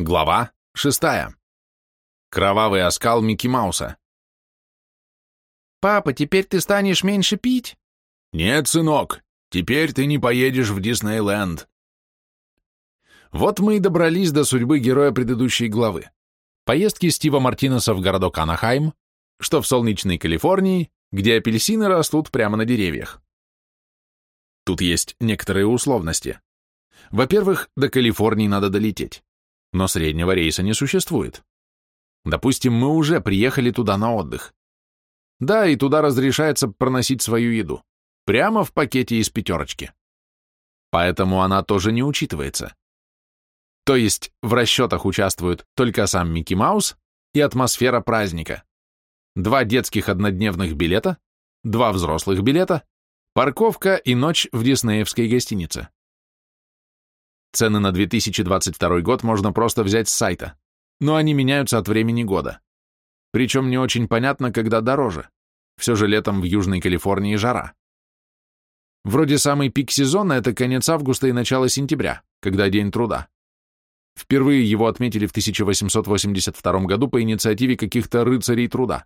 Глава шестая. Кровавый оскал Микки Мауса. «Папа, теперь ты станешь меньше пить?» «Нет, сынок, теперь ты не поедешь в Диснейленд». Вот мы и добрались до судьбы героя предыдущей главы. Поездки Стива Мартинеса в городок Анахайм, что в солнечной Калифорнии, где апельсины растут прямо на деревьях. Тут есть некоторые условности. Во-первых, до Калифорнии надо долететь но среднего рейса не существует. Допустим, мы уже приехали туда на отдых. Да, и туда разрешается проносить свою еду. Прямо в пакете из пятерочки. Поэтому она тоже не учитывается. То есть в расчетах участвуют только сам Микки Маус и атмосфера праздника. Два детских однодневных билета, два взрослых билета, парковка и ночь в диснеевской гостинице. Цены на 2022 год можно просто взять с сайта, но они меняются от времени года. Причем не очень понятно, когда дороже. Все же летом в Южной Калифорнии жара. Вроде самый пик сезона – это конец августа и начало сентября, когда День труда. Впервые его отметили в 1882 году по инициативе каких-то рыцарей труда,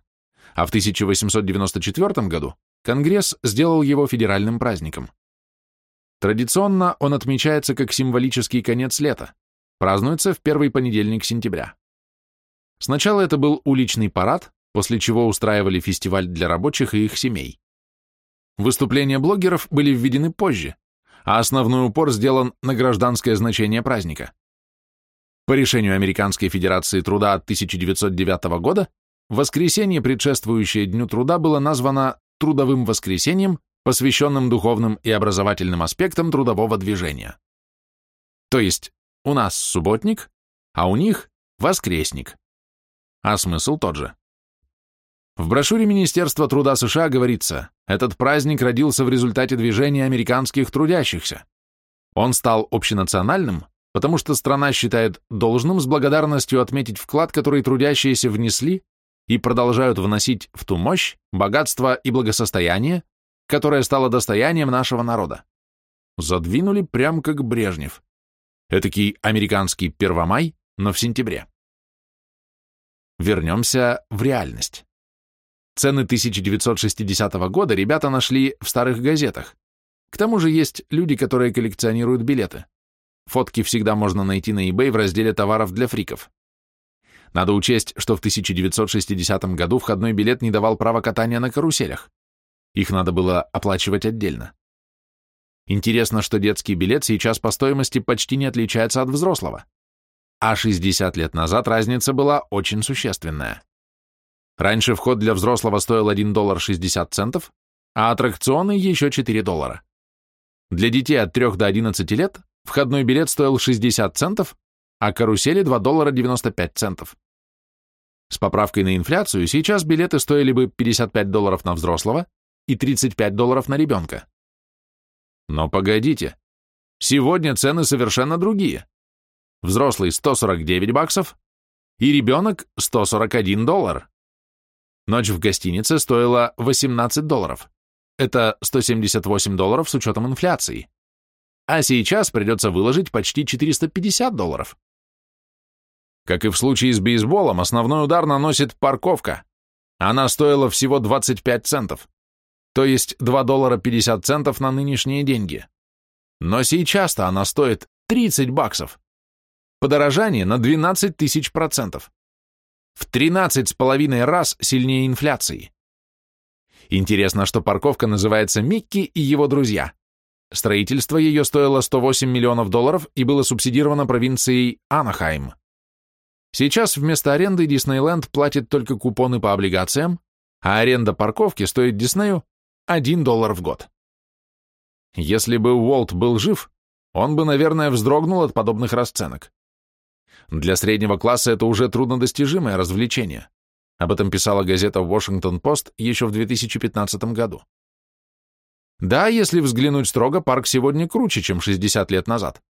а в 1894 году Конгресс сделал его федеральным праздником. Традиционно он отмечается как символический конец лета, празднуется в первый понедельник сентября. Сначала это был уличный парад, после чего устраивали фестиваль для рабочих и их семей. Выступления блогеров были введены позже, а основной упор сделан на гражданское значение праздника. По решению Американской Федерации труда от 1909 года, воскресенье, предшествующее Дню труда, было названо Трудовым воскресеньем посвященным духовным и образовательным аспектам трудового движения. То есть у нас субботник, а у них воскресник. А смысл тот же. В брошюре Министерства труда США говорится, этот праздник родился в результате движения американских трудящихся. Он стал общенациональным, потому что страна считает должным с благодарностью отметить вклад, который трудящиеся внесли и продолжают вносить в ту мощь, богатство и благосостояние, которое стало достоянием нашего народа. Задвинули прям как Брежнев. Этакий американский Первомай, но в сентябре. Вернемся в реальность. Цены 1960 года ребята нашли в старых газетах. К тому же есть люди, которые коллекционируют билеты. Фотки всегда можно найти на eBay в разделе товаров для фриков. Надо учесть, что в 1960 году входной билет не давал права катания на каруселях. Их надо было оплачивать отдельно. Интересно, что детский билет сейчас по стоимости почти не отличается от взрослого. А 60 лет назад разница была очень существенная. Раньше вход для взрослого стоил 1 доллар 60 центов, а аттракционы еще 4 доллара. Для детей от 3 до 11 лет входной билет стоил 60 центов, а карусели 2 доллара 95 центов. С поправкой на инфляцию сейчас билеты стоили бы 55 долларов на взрослого и 35 долларов на ребенка. Но погодите, сегодня цены совершенно другие. Взрослый 149 баксов и ребенок 141 доллар. Ночь в гостинице стоила 18 долларов. Это 178 долларов с учетом инфляции. А сейчас придется выложить почти 450 долларов. Как и в случае с бейсболом, основной удар наносит парковка. Она стоила всего 25 центов то есть 2 доллара 50 центов на нынешние деньги. Но сейчас-то она стоит 30 баксов. Подорожание на 12 тысяч процентов. В 13 с половиной раз сильнее инфляции. Интересно, что парковка называется Микки и его друзья. Строительство ее стоило 108 миллионов долларов и было субсидировано провинцией Анахайм. Сейчас вместо аренды Диснейленд платит только купоны по облигациям, а аренда парковки стоит Диснею 1 доллар в год. Если бы Уолт был жив, он бы, наверное, вздрогнул от подобных расценок. Для среднего класса это уже труднодостижимое развлечение. Об этом писала газета «Вашингтон-Пост» еще в 2015 году. Да, если взглянуть строго, парк сегодня круче, чем 60 лет назад.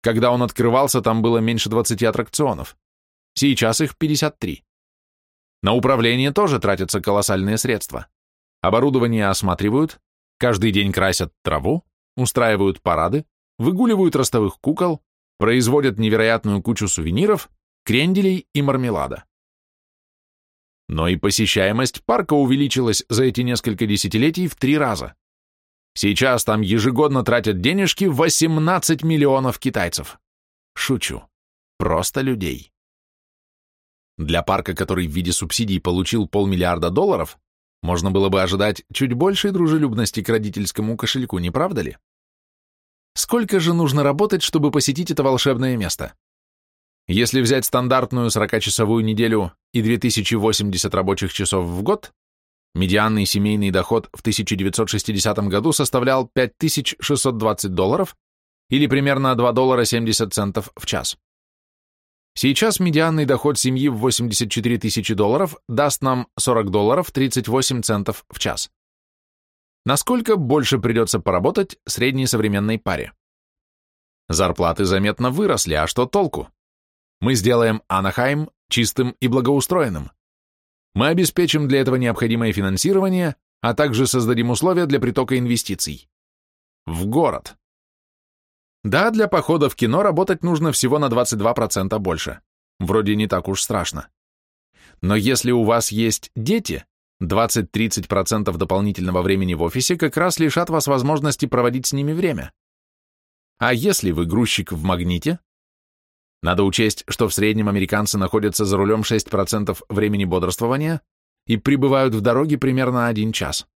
Когда он открывался, там было меньше 20 аттракционов. Сейчас их 53. На управление тоже тратятся колоссальные средства. Оборудование осматривают, каждый день красят траву, устраивают парады, выгуливают ростовых кукол, производят невероятную кучу сувениров, кренделей и мармелада. Но и посещаемость парка увеличилась за эти несколько десятилетий в три раза. Сейчас там ежегодно тратят денежки 18 миллионов китайцев. Шучу. Просто людей. Для парка, который в виде субсидий получил полмиллиарда долларов, можно было бы ожидать чуть большей дружелюбности к родительскому кошельку, не правда ли? Сколько же нужно работать, чтобы посетить это волшебное место? Если взять стандартную 40-часовую неделю и 2080 рабочих часов в год, медианный семейный доход в 1960 году составлял 5620 долларов или примерно 2 доллара 70 центов в час. Сейчас медианный доход семьи в 84 тысячи долларов даст нам 40 долларов 38 центов в час. Насколько больше придется поработать средней современной паре? Зарплаты заметно выросли, а что толку? Мы сделаем Анахайм чистым и благоустроенным. Мы обеспечим для этого необходимое финансирование, а также создадим условия для притока инвестиций. В город. Да, для похода в кино работать нужно всего на 22% больше. Вроде не так уж страшно. Но если у вас есть дети, 20-30% дополнительного времени в офисе как раз лишат вас возможности проводить с ними время. А если вы грузчик в магните? Надо учесть, что в среднем американцы находятся за рулем 6% времени бодрствования и прибывают в дороге примерно один час.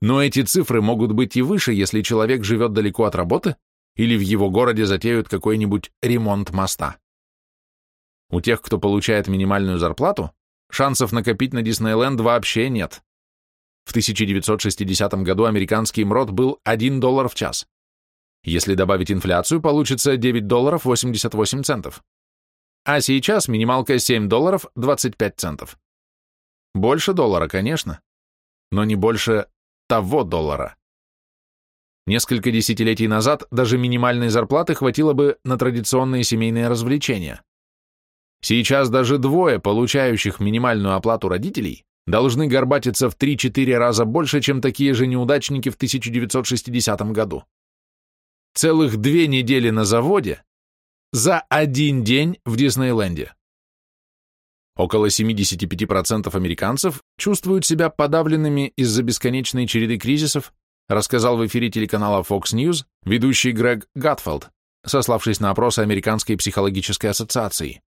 Но эти цифры могут быть и выше, если человек живет далеко от работы или в его городе затеют какой-нибудь ремонт моста. У тех, кто получает минимальную зарплату, шансов накопить на Диснейленд вообще нет. В 1960 году американский МРОТ был 1 доллар в час. Если добавить инфляцию, получится 9 долларов 88 центов. А сейчас минималка 7 долларов 25 центов. Больше доллара, конечно, но не больше того доллара. Несколько десятилетий назад даже минимальной зарплаты хватило бы на традиционные семейные развлечения. Сейчас даже двое, получающих минимальную оплату родителей, должны горбатиться в 3-4 раза больше, чем такие же неудачники в 1960 году. Целых две недели на заводе за один день в Диснейленде. Около 75% американцев чувствуют себя подавленными из-за бесконечной череды кризисов, рассказал в эфире телеканала Fox News ведущий Грег Гатфелд, сославшись на опросы Американской психологической ассоциации.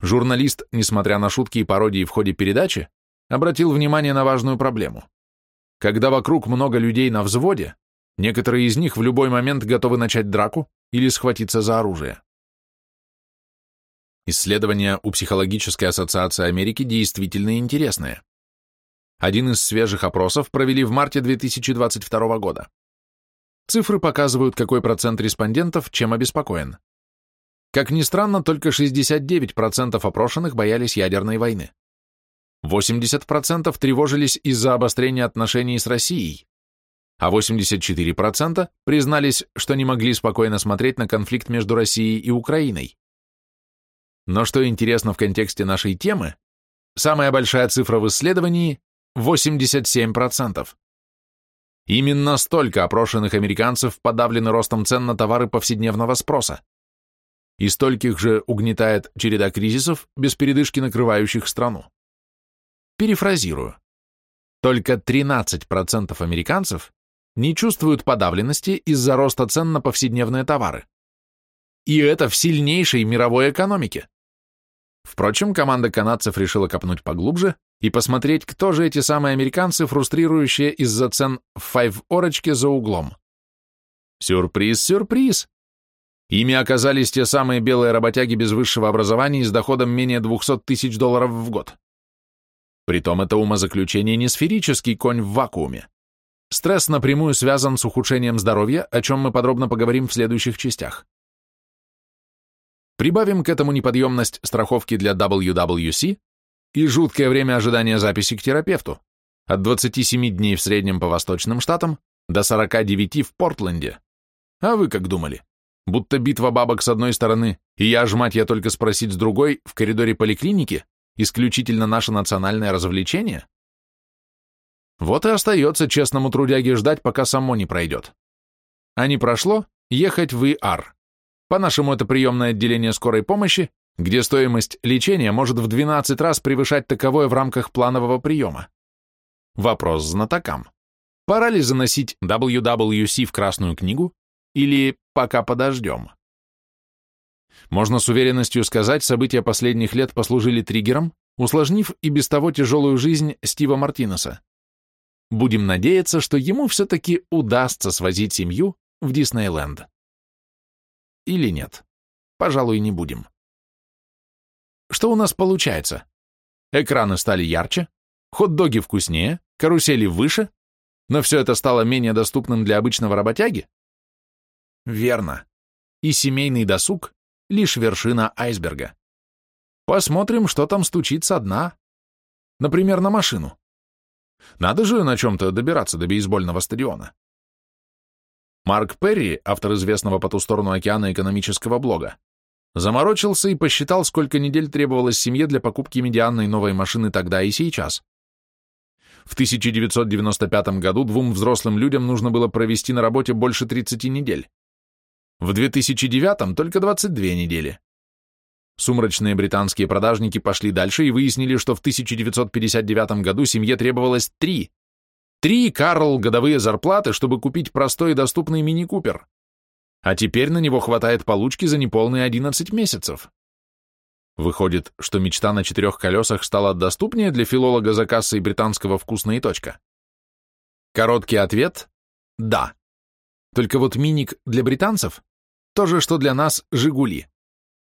Журналист, несмотря на шутки и пародии в ходе передачи, обратил внимание на важную проблему. Когда вокруг много людей на взводе, некоторые из них в любой момент готовы начать драку или схватиться за оружие. Исследования у Психологической ассоциации Америки действительно интересные. Один из свежих опросов провели в марте 2022 года. Цифры показывают, какой процент респондентов чем обеспокоен. Как ни странно, только 69% опрошенных боялись ядерной войны. 80% тревожились из-за обострения отношений с Россией, а 84% признались, что не могли спокойно смотреть на конфликт между Россией и Украиной. Но что интересно в контексте нашей темы, самая большая цифра в исследовании – 87%. Именно столько опрошенных американцев подавлены ростом цен на товары повседневного спроса и стольких же угнетает череда кризисов, без передышки накрывающих страну. Перефразирую. Только 13% американцев не чувствуют подавленности из-за роста цен на повседневные товары. И это в сильнейшей мировой экономике. Впрочем, команда канадцев решила копнуть поглубже и посмотреть, кто же эти самые американцы, фрустрирующие из-за цен в файв-орочке за углом. Сюрприз, сюрприз! Ими оказались те самые белые работяги без высшего образования и с доходом менее 200 тысяч долларов в год. Притом это умозаключение не сферический конь в вакууме. Стресс напрямую связан с ухудшением здоровья, о чем мы подробно поговорим в следующих частях. Прибавим к этому неподъемность страховки для WWC и жуткое время ожидания записи к терапевту, от 27 дней в среднем по восточным штатам до 49 в Портленде. А вы как думали? будто битва бабок с одной стороны, и я, ж мать, я только спросить с другой, в коридоре поликлиники, исключительно наше национальное развлечение? Вот и остается честному трудяге ждать, пока само не пройдет. А не прошло, ехать в ИАР. По-нашему, это приемное отделение скорой помощи, где стоимость лечения может в 12 раз превышать таковое в рамках планового приема. Вопрос знатокам. Пора ли заносить WWC в Красную книгу или пока подождем? Можно с уверенностью сказать, события последних лет послужили триггером, усложнив и без того тяжелую жизнь Стива Мартинеса. Будем надеяться, что ему все-таки удастся свозить семью в Диснейленд. Или нет? Пожалуй, не будем. Что у нас получается? Экраны стали ярче, хот-доги вкуснее, карусели выше, но все это стало менее доступным для обычного работяги? Верно. И семейный досуг — лишь вершина айсберга. Посмотрим, что там стучит со дна. Например, на машину. Надо же на чем-то добираться до бейсбольного стадиона. Марк Перри, автор известного по ту сторону океана экономического блога, заморочился и посчитал, сколько недель требовалось семье для покупки медианной новой машины тогда и сейчас. В 1995 году двум взрослым людям нужно было провести на работе больше 30 недель. В 2009 только 22 недели. Сумрачные британские продажники пошли дальше и выяснили, что в 1959 году семье требовалось три. Три, Карл, годовые зарплаты, чтобы купить простой и доступный мини-купер. А теперь на него хватает получки за неполные 11 месяцев. Выходит, что мечта на четырех колесах стала доступнее для филолога за кассой британского «Вкусно и точка»? Короткий ответ – да. Только вот миник для британцев – то же, что для нас «Жигули»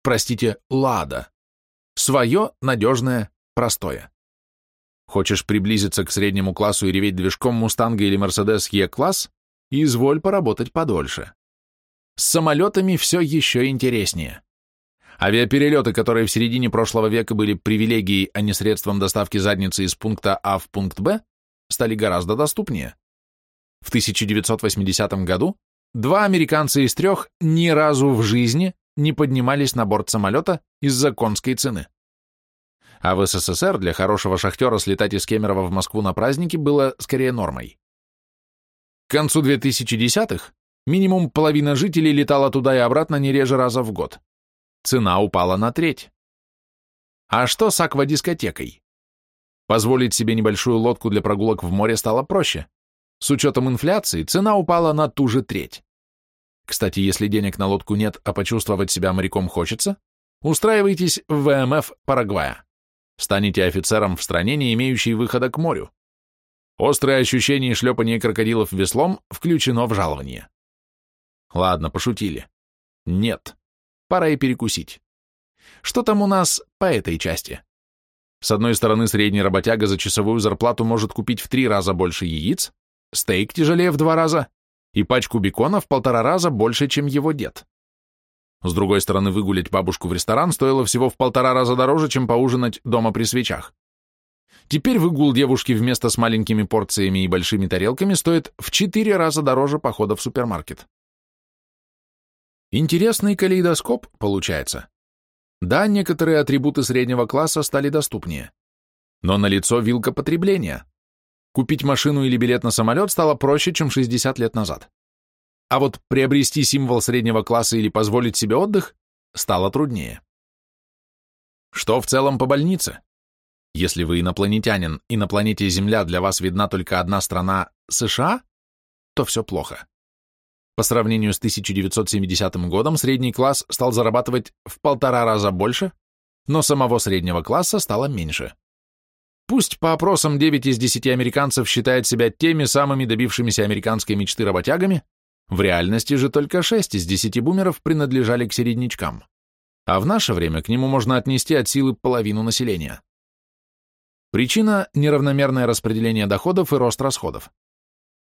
простите, лада. Свое, надежное, простое. Хочешь приблизиться к среднему классу и реветь движком Мустанга или Мерседес Е-класс? Изволь поработать подольше. С самолетами все еще интереснее. Авиаперелеты, которые в середине прошлого века были привилегией, а не средством доставки задницы из пункта А в пункт Б, стали гораздо доступнее. В 1980 году два американца из трех ни разу в жизни не поднимались на борт самолета из-за конской цены. А в СССР для хорошего шахтера слетать из Кемерово в Москву на праздники было скорее нормой. К концу 2010-х минимум половина жителей летала туда и обратно не реже раза в год. Цена упала на треть. А что с аквадискотекой? Позволить себе небольшую лодку для прогулок в море стало проще. С учетом инфляции цена упала на ту же треть. Кстати, если денег на лодку нет, а почувствовать себя моряком хочется, устраивайтесь в ВМФ Парагвая. Станете офицером в стране, не имеющей выхода к морю. Острое ощущение шлепания крокодилов веслом включено в жалование. Ладно, пошутили. Нет. Пора и перекусить. Что там у нас по этой части? С одной стороны, средний работяга за часовую зарплату может купить в три раза больше яиц, стейк тяжелее в два раза, и пачку бекона в полтора раза больше, чем его дед. С другой стороны, выгулять бабушку в ресторан стоило всего в полтора раза дороже, чем поужинать дома при свечах. Теперь выгул девушки вместо с маленькими порциями и большими тарелками стоит в четыре раза дороже похода в супермаркет. Интересный калейдоскоп получается. Да, некоторые атрибуты среднего класса стали доступнее. Но налицо вилка потребления. Купить машину или билет на самолет стало проще, чем 60 лет назад. А вот приобрести символ среднего класса или позволить себе отдых стало труднее. Что в целом по больнице? Если вы инопланетянин, и на планете Земля для вас видна только одна страна – США, то все плохо. По сравнению с 1970 годом средний класс стал зарабатывать в полтора раза больше, но самого среднего класса стало меньше. Пусть по опросам 9 из 10 американцев считают себя теми самыми добившимися американской мечты работягами, в реальности же только 6 из 10 бумеров принадлежали к середнячкам. А в наше время к нему можно отнести от силы половину населения. Причина – неравномерное распределение доходов и рост расходов.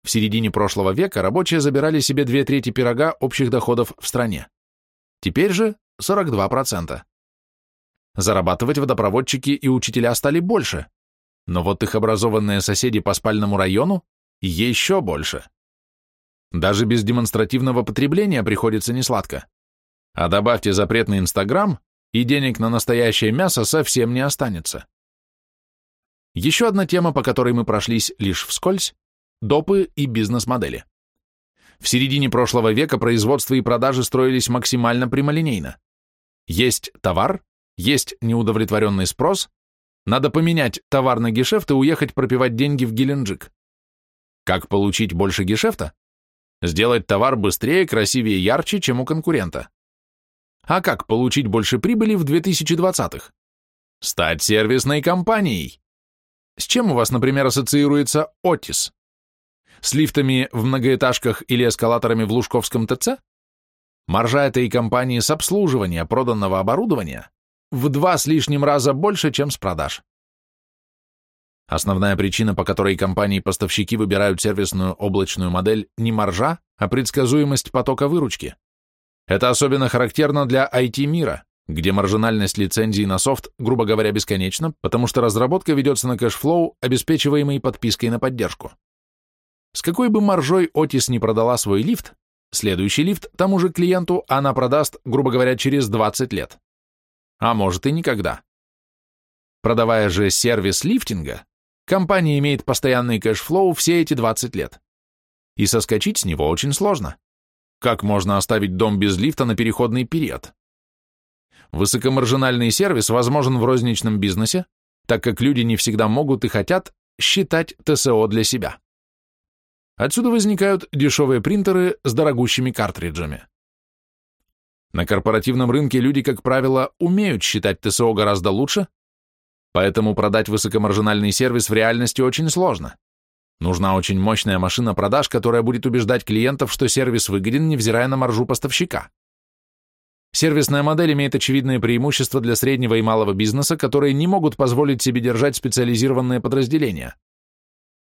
В середине прошлого века рабочие забирали себе две трети пирога общих доходов в стране. Теперь же 42%. Зарабатывать водопроводчики и учителя стали больше, но вот их образованные соседи по спальному району еще больше. Даже без демонстративного потребления приходится несладко. А добавьте запрет на Инстаграм, и денег на настоящее мясо совсем не останется. Еще одна тема, по которой мы прошлись лишь вскользь – допы и бизнес-модели. В середине прошлого века производство и продажи строились максимально прямолинейно. Есть товар, есть неудовлетворенный спрос, надо поменять товар на гешефт и уехать пропивать деньги в Геленджик. Как получить больше гешефта? Сделать товар быстрее, красивее, ярче, чем у конкурента. А как получить больше прибыли в 2020-х? Стать сервисной компанией. С чем у вас, например, ассоциируется Отис? С лифтами в многоэтажках или эскалаторами в Лужковском ТЦ? Маржа этой компании с обслуживания проданного оборудования в два с лишним раза больше, чем с продаж. Основная причина, по которой компании-поставщики выбирают сервисную облачную модель, не маржа, а предсказуемость потока выручки. Это особенно характерно для IT-мира, где маржинальность лицензий на софт, грубо говоря, бесконечна, потому что разработка ведется на cash flow, обеспечиваемый подпиской на поддержку. С какой бы маржой Otis не продала свой лифт, следующий лифт тому же клиенту она продаст, грубо говоря, через 20 лет. А может и никогда. Продавая же сервис лифтинга, компания имеет постоянный cash flow все эти 20 лет. И соскочить с него очень сложно. Как можно оставить дом без лифта на переходный период? Высокомаржинальный сервис возможен в розничном бизнесе, так как люди не всегда могут и хотят считать ТСО для себя. Отсюда возникают дешевые принтеры с дорогущими картриджами. На корпоративном рынке люди, как правило, умеют считать ТСО гораздо лучше, поэтому продать высокомаржинальный сервис в реальности очень сложно. Нужна очень мощная машина продаж, которая будет убеждать клиентов, что сервис выгоден, невзирая на маржу поставщика. Сервисная модель имеет очевидные преимущества для среднего и малого бизнеса, которые не могут позволить себе держать специализированные подразделения.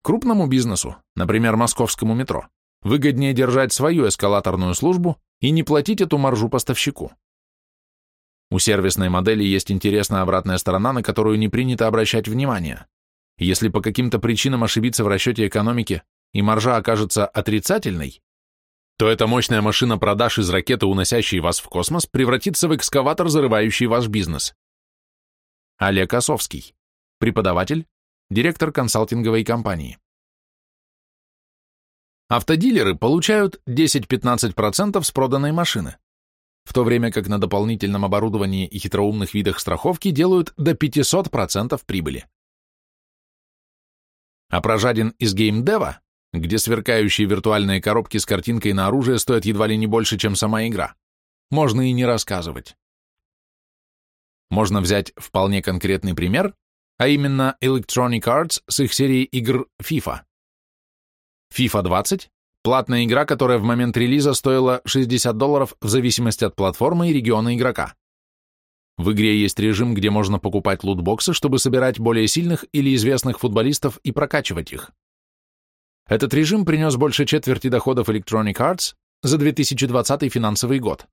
Крупному бизнесу, например, московскому метро, выгоднее держать свою эскалаторную службу и не платить эту маржу поставщику. У сервисной модели есть интересная обратная сторона, на которую не принято обращать внимание. Если по каким-то причинам ошибиться в расчете экономики и маржа окажется отрицательной, то эта мощная машина продаж из ракеты, уносящей вас в космос, превратится в экскаватор, зарывающий ваш бизнес. Олег Осовский, преподаватель, директор консалтинговой компании. Автодилеры получают 10-15% с проданной машины, в то время как на дополнительном оборудовании и хитроумных видах страховки делают до 500% прибыли. А про из геймдева где сверкающие виртуальные коробки с картинкой на оружие стоят едва ли не больше, чем сама игра. Можно и не рассказывать. Можно взять вполне конкретный пример, а именно Electronic Arts с их серией игр FIFA. FIFA 20 – платная игра, которая в момент релиза стоила 60 долларов в зависимости от платформы и региона игрока. В игре есть режим, где можно покупать лутбоксы, чтобы собирать более сильных или известных футболистов и прокачивать их. Этот режим принес больше четверти доходов Electronic Arts за 2020 финансовый год.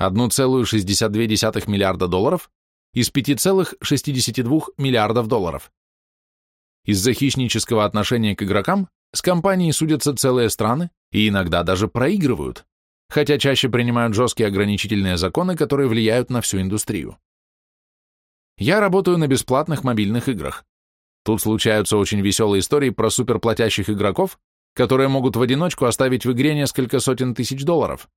1,62 миллиарда долларов из 5,62 миллиардов долларов. Из-за хищнического отношения к игрокам с компанией судятся целые страны и иногда даже проигрывают, хотя чаще принимают жесткие ограничительные законы, которые влияют на всю индустрию. Я работаю на бесплатных мобильных играх. Тут случаются очень веселые истории про суперплатящих игроков, которые могут в одиночку оставить в игре несколько сотен тысяч долларов.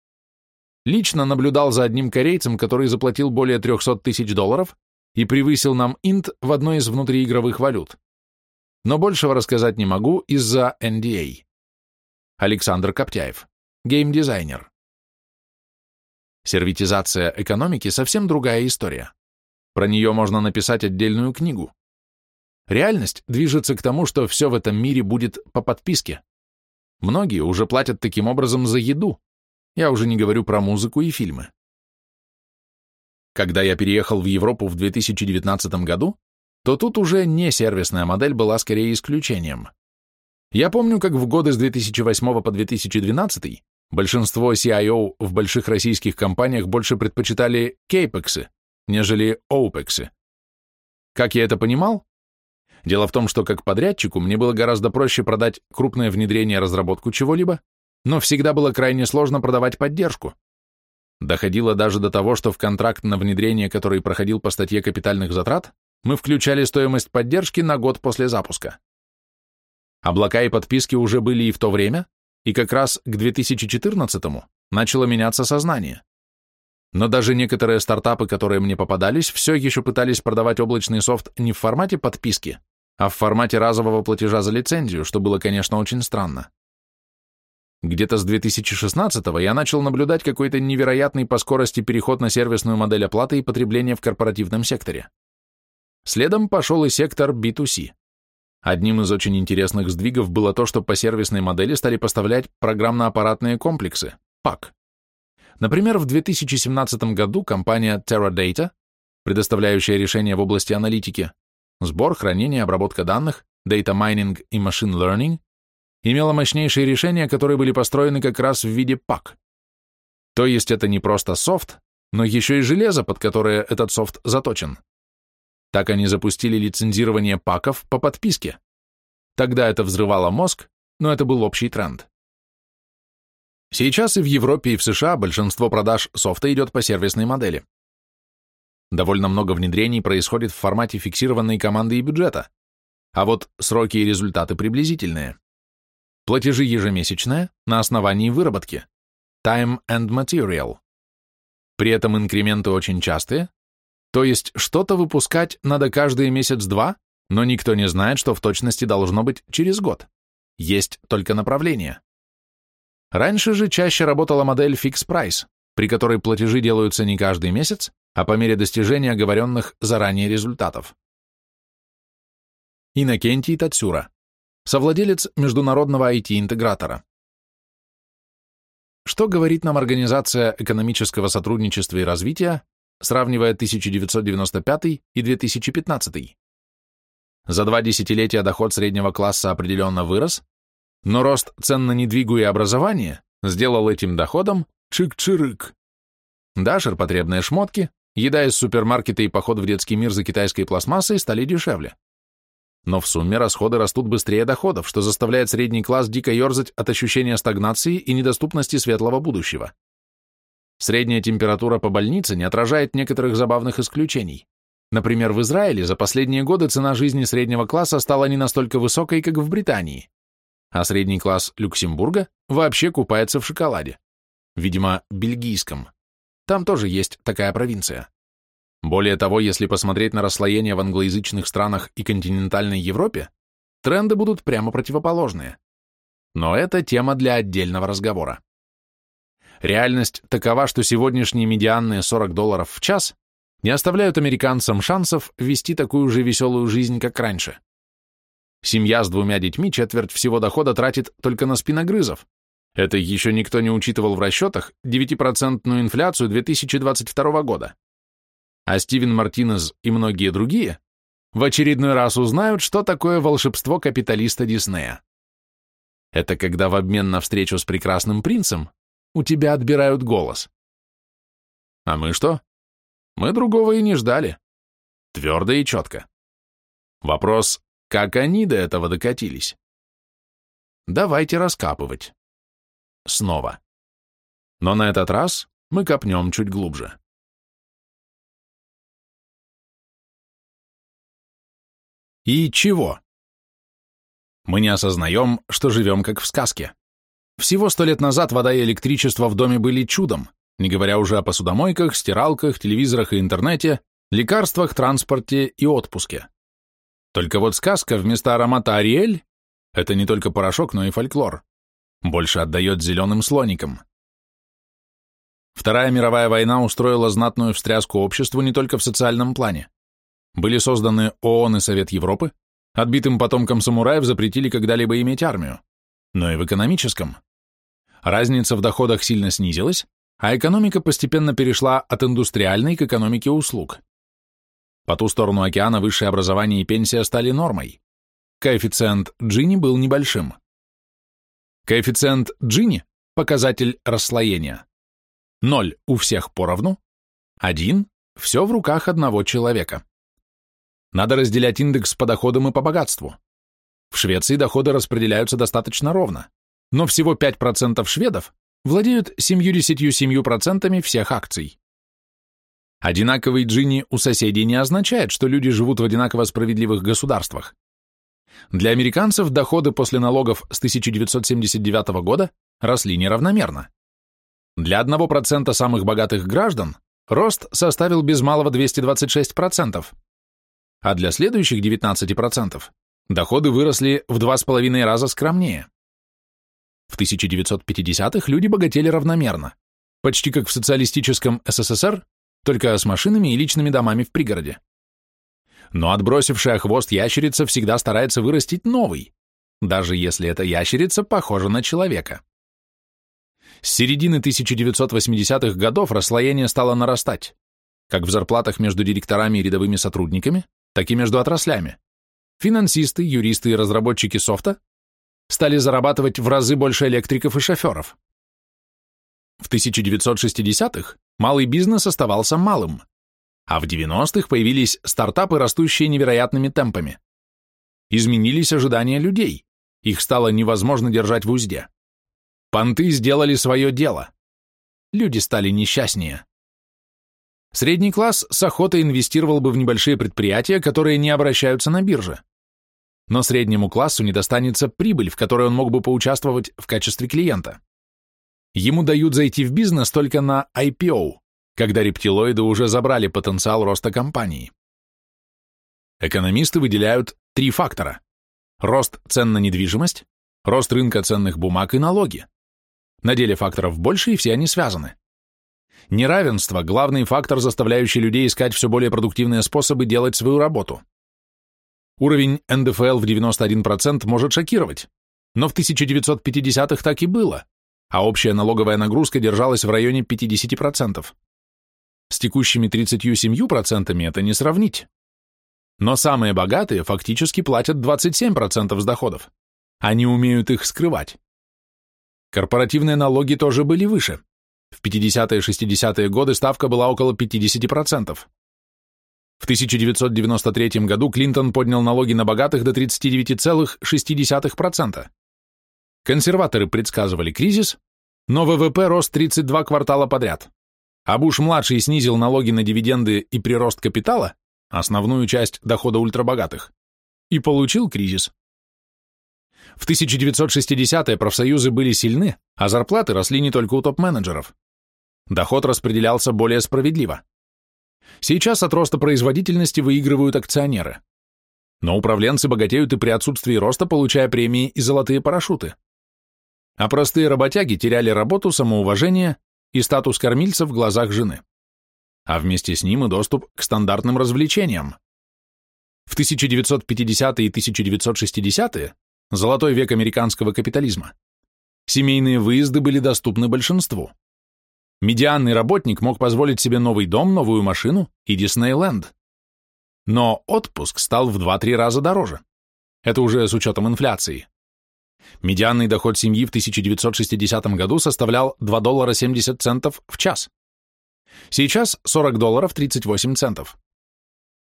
Лично наблюдал за одним корейцем, который заплатил более 300 тысяч долларов и превысил нам инт в одной из внутриигровых валют. Но большего рассказать не могу из-за NDA. Александр Коптяев, геймдизайнер. Сервитизация экономики совсем другая история. Про нее можно написать отдельную книгу. Реальность движется к тому, что все в этом мире будет по подписке. Многие уже платят таким образом за еду. Я уже не говорю про музыку и фильмы. Когда я переехал в Европу в 2019 году, то тут уже не сервисная модель была скорее исключением. Я помню, как в годы с 2008 по 2012 большинство CIO в больших российских компаниях больше предпочитали кейпексы, нежели оупексы. Как я это понимал? Дело в том, что как подрядчику мне было гораздо проще продать крупное внедрение разработку чего-либо, но всегда было крайне сложно продавать поддержку. Доходило даже до того, что в контракт на внедрение, который проходил по статье капитальных затрат, мы включали стоимость поддержки на год после запуска. Облака и подписки уже были и в то время, и как раз к 2014-му начало меняться сознание. Но даже некоторые стартапы, которые мне попадались, все еще пытались продавать облачный софт не в формате подписки, а в формате разового платежа за лицензию, что было, конечно, очень странно. Где-то с 2016-го я начал наблюдать какой-то невероятный по скорости переход на сервисную модель оплаты и потребления в корпоративном секторе. Следом пошел и сектор B2C. Одним из очень интересных сдвигов было то, что по сервисной модели стали поставлять программно-аппаратные комплексы, PAC. Например, в 2017 году компания Teradata, предоставляющая решения в области аналитики, сбор, хранение, обработка данных, data mining и machine learning, имела мощнейшие решения, которые были построены как раз в виде PAC. То есть это не просто софт, но еще и железо, под которое этот софт заточен. Так они запустили лицензирование паков по подписке. Тогда это взрывало мозг, но это был общий тренд. Сейчас и в Европе, и в США большинство продаж софта идет по сервисной модели. Довольно много внедрений происходит в формате фиксированной команды и бюджета, а вот сроки и результаты приблизительные. Платежи ежемесячные на основании выработки. Time and material. При этом инкременты очень частые, то есть что-то выпускать надо каждый месяц-два, но никто не знает, что в точности должно быть через год. Есть только направление. Раньше же чаще работала модель Price, при которой платежи делаются не каждый месяц, а по мере достижения оговоренных заранее результатов. Иннокентий Тацюра, совладелец международного IT-интегратора. Что говорит нам Организация экономического сотрудничества и развития сравнивая 1995 и 2015. За два десятилетия доход среднего класса определенно вырос, но рост цен на недвигу и образование сделал этим доходом чик-чирык. Да, ширпотребные шмотки, еда из супермаркета и поход в детский мир за китайской пластмассой стали дешевле. Но в сумме расходы растут быстрее доходов, что заставляет средний класс дико ерзать от ощущения стагнации и недоступности светлого будущего. Средняя температура по больнице не отражает некоторых забавных исключений. Например, в Израиле за последние годы цена жизни среднего класса стала не настолько высокой, как в Британии, а средний класс Люксембурга вообще купается в шоколаде. Видимо, бельгийском. Там тоже есть такая провинция. Более того, если посмотреть на расслоение в англоязычных странах и континентальной Европе, тренды будут прямо противоположные. Но это тема для отдельного разговора. Реальность такова, что сегодняшние медианные 40 долларов в час не оставляют американцам шансов вести такую же веселую жизнь, как раньше. Семья с двумя детьми четверть всего дохода тратит только на спиногрызов. Это еще никто не учитывал в расчетах 9% инфляцию 2022 года. А Стивен Мартинез и многие другие в очередной раз узнают, что такое волшебство капиталиста Диснея. Это когда в обмен на встречу с прекрасным принцем у тебя отбирают голос. А мы что? Мы другого и не ждали. Твердо и четко. Вопрос, как они до этого докатились? Давайте раскапывать. Снова. Но на этот раз мы копнем чуть глубже. И чего? Мы не осознаем, что живем как в сказке. Всего сто лет назад вода и электричество в доме были чудом, не говоря уже о посудомойках, стиралках, телевизорах и интернете, лекарствах, транспорте и отпуске. Только вот сказка вместо аромата Ариэль — это не только порошок, но и фольклор. Больше отдает зеленым слоникам. Вторая мировая война устроила знатную встряску обществу не только в социальном плане. Были созданы ООН и Совет Европы, отбитым потомкам самураев запретили когда-либо иметь армию но и в экономическом. Разница в доходах сильно снизилась, а экономика постепенно перешла от индустриальной к экономике услуг. По ту сторону океана высшее образование и пенсия стали нормой. Коэффициент Джини был небольшим. Коэффициент Джини – показатель расслоения. 0 у всех поровну, 1 – все в руках одного человека. Надо разделять индекс по доходам и по богатству. В Швеции доходы распределяются достаточно ровно, но всего 5% шведов владеют 77% всех акций. Одинаковый Джинни у соседей не означает, что люди живут в одинаково справедливых государствах. Для американцев доходы после налогов с 1979 года росли неравномерно. Для 1% самых богатых граждан рост составил без малого 226%, а для следующих 19% доходы выросли в 2,5 раза скромнее. В 1950-х люди богатели равномерно, почти как в социалистическом СССР, только с машинами и личными домами в пригороде. Но отбросившая хвост ящерица всегда старается вырастить новый, даже если эта ящерица похожа на человека. С середины 1980-х годов расслоение стало нарастать, как в зарплатах между директорами и рядовыми сотрудниками, так и между отраслями. Финансисты, юристы и разработчики софта стали зарабатывать в разы больше электриков и шоферов. В 1960-х малый бизнес оставался малым, а в 90-х появились стартапы, растущие невероятными темпами. Изменились ожидания людей, их стало невозможно держать в узде. Понты сделали свое дело. Люди стали несчастнее. Средний класс с охотой инвестировал бы в небольшие предприятия, которые не обращаются на бирже. Но среднему классу не достанется прибыль, в которой он мог бы поучаствовать в качестве клиента. Ему дают зайти в бизнес только на IPO, когда рептилоиды уже забрали потенциал роста компании. Экономисты выделяют три фактора. Рост цен на недвижимость, рост рынка ценных бумаг и налоги. На деле факторов больше, и все они связаны. Неравенство – главный фактор, заставляющий людей искать все более продуктивные способы делать свою работу. Уровень НДФЛ в 91% может шокировать, но в 1950-х так и было, а общая налоговая нагрузка держалась в районе 50%. С текущими 37% это не сравнить. Но самые богатые фактически платят 27% с доходов. Они умеют их скрывать. Корпоративные налоги тоже были выше. В 50-е и 60-е годы ставка была около 50%. В 1993 году Клинтон поднял налоги на богатых до 39,6%. Консерваторы предсказывали кризис, но ВВП рос 32 квартала подряд. А Буш-младший снизил налоги на дивиденды и прирост капитала, основную часть дохода ультрабогатых, и получил кризис. В 1960-е профсоюзы были сильны, а зарплаты росли не только у топ-менеджеров. Доход распределялся более справедливо. Сейчас от роста производительности выигрывают акционеры. Но управленцы богатеют и при отсутствии роста, получая премии и золотые парашюты. А простые работяги теряли работу, самоуважение и статус кормильца в глазах жены. А вместе с ним и доступ к стандартным развлечениям. В 1950-е и 1960-е золотой век американского капитализма, семейные выезды были доступны большинству. Медианный работник мог позволить себе новый дом, новую машину и Диснейленд. Но отпуск стал в 2-3 раза дороже. Это уже с учетом инфляции. Медианный доход семьи в 1960 году составлял 2 доллара 70 центов в час. Сейчас 40 долларов 38 центов.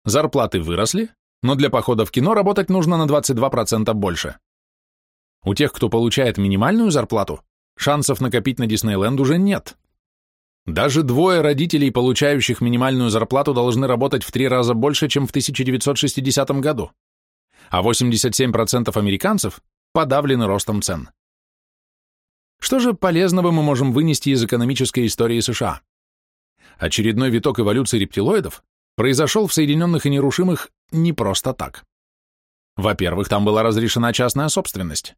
Зарплаты выросли, но для похода в кино работать нужно на 22% больше. У тех, кто получает минимальную зарплату, шансов накопить на Диснейленд уже нет. Даже двое родителей, получающих минимальную зарплату, должны работать в три раза больше, чем в 1960 году. А 87% американцев подавлены ростом цен. Что же полезного мы можем вынести из экономической истории США? Очередной виток эволюции рептилоидов произошел в Соединенных и Нерушимых не просто так. Во-первых, там была разрешена частная собственность.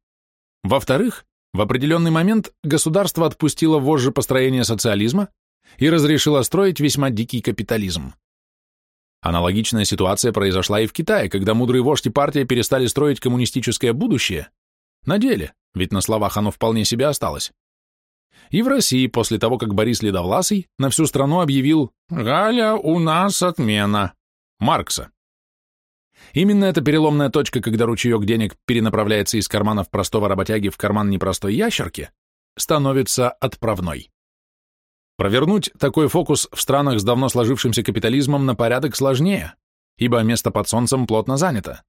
Во-вторых, в определенный момент государство отпустило вожжи построения социализма и разрешило строить весьма дикий капитализм. Аналогичная ситуация произошла и в Китае, когда мудрые вождь и партия перестали строить коммунистическое будущее. На деле, ведь на словах оно вполне себе осталось. И в России, после того, как Борис Ледовласый на всю страну объявил «Галя, у нас отмена» Маркса. Именно эта переломная точка, когда ручеек денег перенаправляется из карманов простого работяги в карман непростой ящерки, становится отправной. Провернуть такой фокус в странах с давно сложившимся капитализмом на порядок сложнее, ибо место под солнцем плотно занято.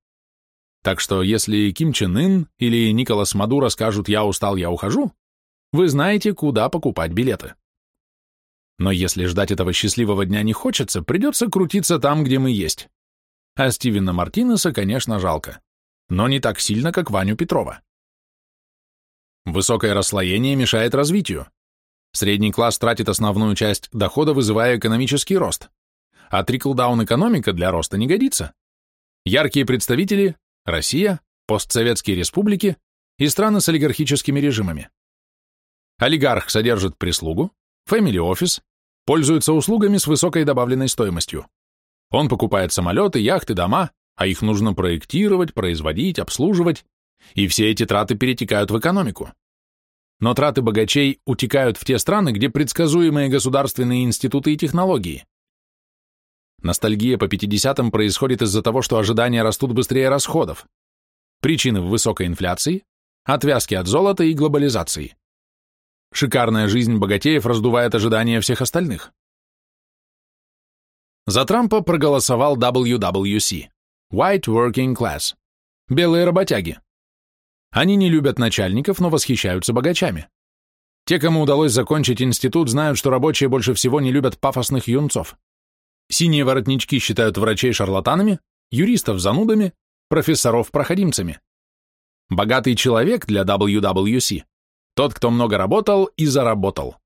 Так что если Ким Чен Ын или Николас Мадуро скажут «я устал, я ухожу», вы знаете, куда покупать билеты. Но если ждать этого счастливого дня не хочется, придется крутиться там, где мы есть. А Стивена Мартинеса, конечно, жалко. но не так сильно, как Ваню Петрова. Высокое расслоение мешает развитию. Средний класс тратит основную часть дохода, вызывая экономический рост, а трикл-даун экономика для роста не годится. Яркие представители – Россия, постсоветские республики и страны с олигархическими режимами. Олигарх содержит прислугу, office, пользуется услугами с высокой добавленной стоимостью. Он покупает самолеты, яхты, дома, а их нужно проектировать, производить, обслуживать, и все эти траты перетекают в экономику. Но траты богачей утекают в те страны, где предсказуемые государственные институты и технологии. Ностальгия по 50-м происходит из-за того, что ожидания растут быстрее расходов. Причины в высокой инфляции, отвязки от золота и глобализации. Шикарная жизнь богатеев раздувает ожидания всех остальных. За Трампа проголосовал WWC – White Working Class – белые работяги. Они не любят начальников, но восхищаются богачами. Те, кому удалось закончить институт, знают, что рабочие больше всего не любят пафосных юнцов. Синие воротнички считают врачей шарлатанами, юристов занудами, профессоров проходимцами. Богатый человек для WWC – тот, кто много работал и заработал.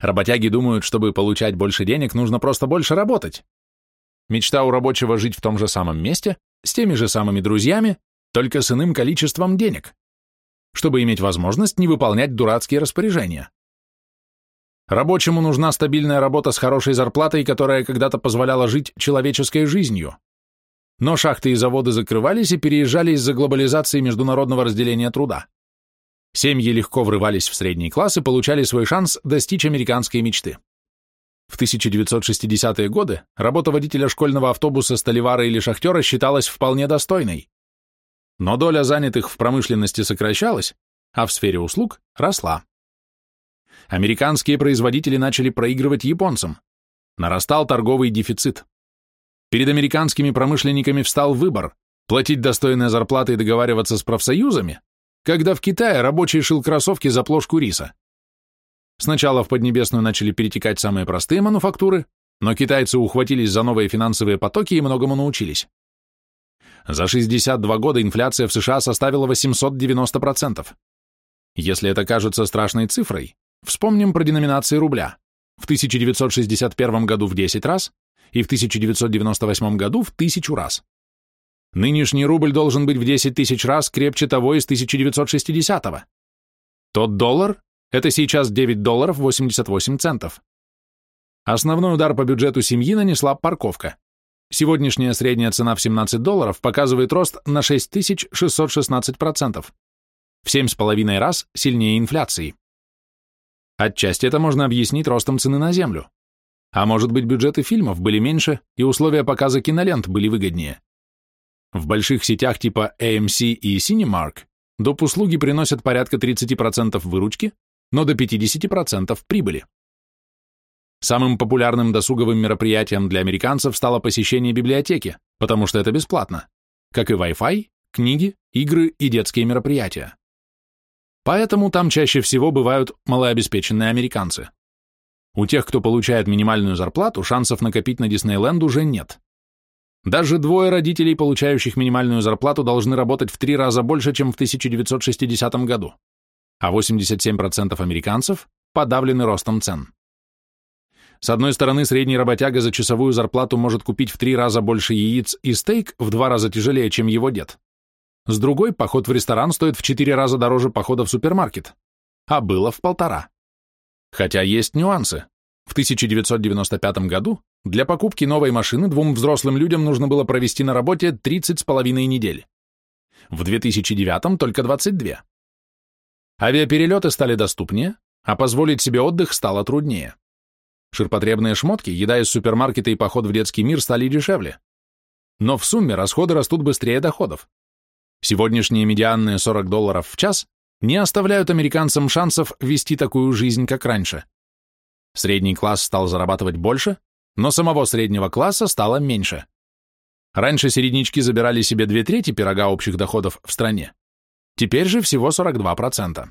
Работяги думают, чтобы получать больше денег, нужно просто больше работать. Мечта у рабочего жить в том же самом месте, с теми же самыми друзьями, только с иным количеством денег, чтобы иметь возможность не выполнять дурацкие распоряжения. Рабочему нужна стабильная работа с хорошей зарплатой, которая когда-то позволяла жить человеческой жизнью. Но шахты и заводы закрывались и переезжали из-за глобализации международного разделения труда. Семьи легко врывались в средний класс и получали свой шанс достичь американской мечты. В 1960-е годы работа водителя школьного автобуса, столевара или шахтера считалась вполне достойной. Но доля занятых в промышленности сокращалась, а в сфере услуг росла. Американские производители начали проигрывать японцам. Нарастал торговый дефицит. Перед американскими промышленниками встал выбор – платить достойные зарплаты и договариваться с профсоюзами когда в Китае рабочий шил кроссовки за плошку риса. Сначала в Поднебесную начали перетекать самые простые мануфактуры, но китайцы ухватились за новые финансовые потоки и многому научились. За 62 года инфляция в США составила 890%. Если это кажется страшной цифрой, вспомним про деноминации рубля. В 1961 году в 10 раз и в 1998 году в 1000 раз. Нынешний рубль должен быть в 10 тысяч раз крепче того из 1960-го. Тот доллар – это сейчас 9 долларов 88 центов. Основной удар по бюджету семьи нанесла парковка. Сегодняшняя средняя цена в 17 долларов показывает рост на 6616%, в 7,5 раз сильнее инфляции. Отчасти это можно объяснить ростом цены на землю. А может быть, бюджеты фильмов были меньше, и условия показа кинолент были выгоднее. В больших сетях типа AMC и Cinemark доп. услуги приносят порядка 30% выручки, но до 50% прибыли. Самым популярным досуговым мероприятием для американцев стало посещение библиотеки, потому что это бесплатно, как и Wi-Fi, книги, игры и детские мероприятия. Поэтому там чаще всего бывают малообеспеченные американцы. У тех, кто получает минимальную зарплату, шансов накопить на Диснейленд уже нет. Даже двое родителей, получающих минимальную зарплату, должны работать в три раза больше, чем в 1960 году, а 87% американцев подавлены ростом цен. С одной стороны, средний работяга за часовую зарплату может купить в три раза больше яиц и стейк в два раза тяжелее, чем его дед. С другой, поход в ресторан стоит в четыре раза дороже похода в супермаркет, а было в полтора. Хотя есть нюансы. В 1995 году для покупки новой машины двум взрослым людям нужно было провести на работе 30 с половиной недель. В 2009 только 22. Авиаперелеты стали доступнее, а позволить себе отдых стало труднее. Ширпотребные шмотки, еда из супермаркета и поход в детский мир стали дешевле. Но в сумме расходы растут быстрее доходов. Сегодняшние медианные 40 долларов в час не оставляют американцам шансов вести такую жизнь, как раньше. Средний класс стал зарабатывать больше, но самого среднего класса стало меньше. Раньше середнячки забирали себе две трети пирога общих доходов в стране. Теперь же всего 42%.